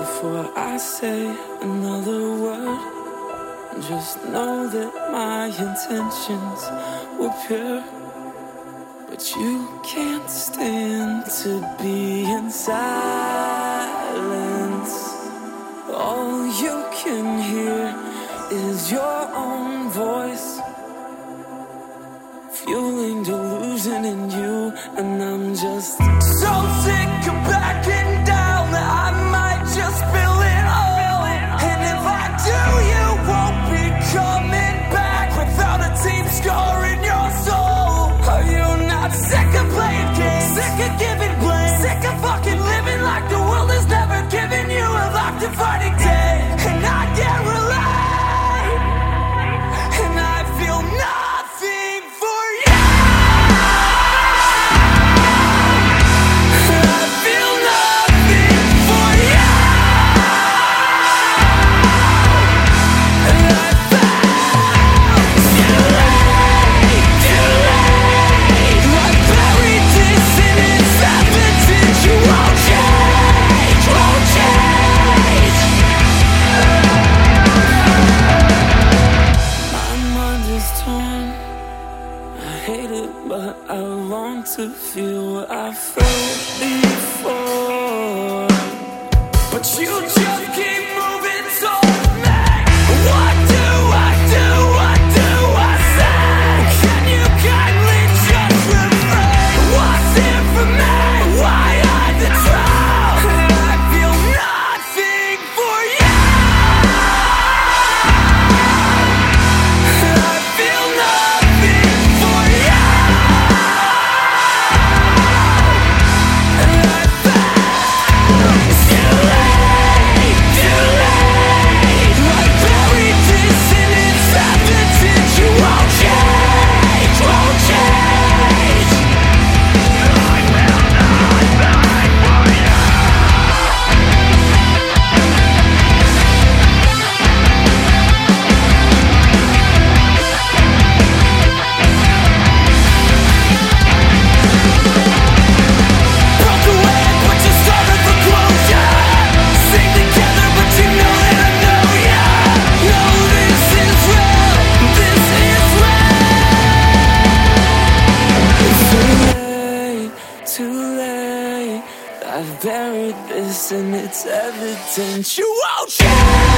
Before I say another word, just know that my intentions were pure. But you can't stand to be in silence. All you can hear is your own voice. Fueling delusion in you, and I'm just. hate it, but I long to feel what I felt before. But you just can't. I've buried this and it's evident you won't change.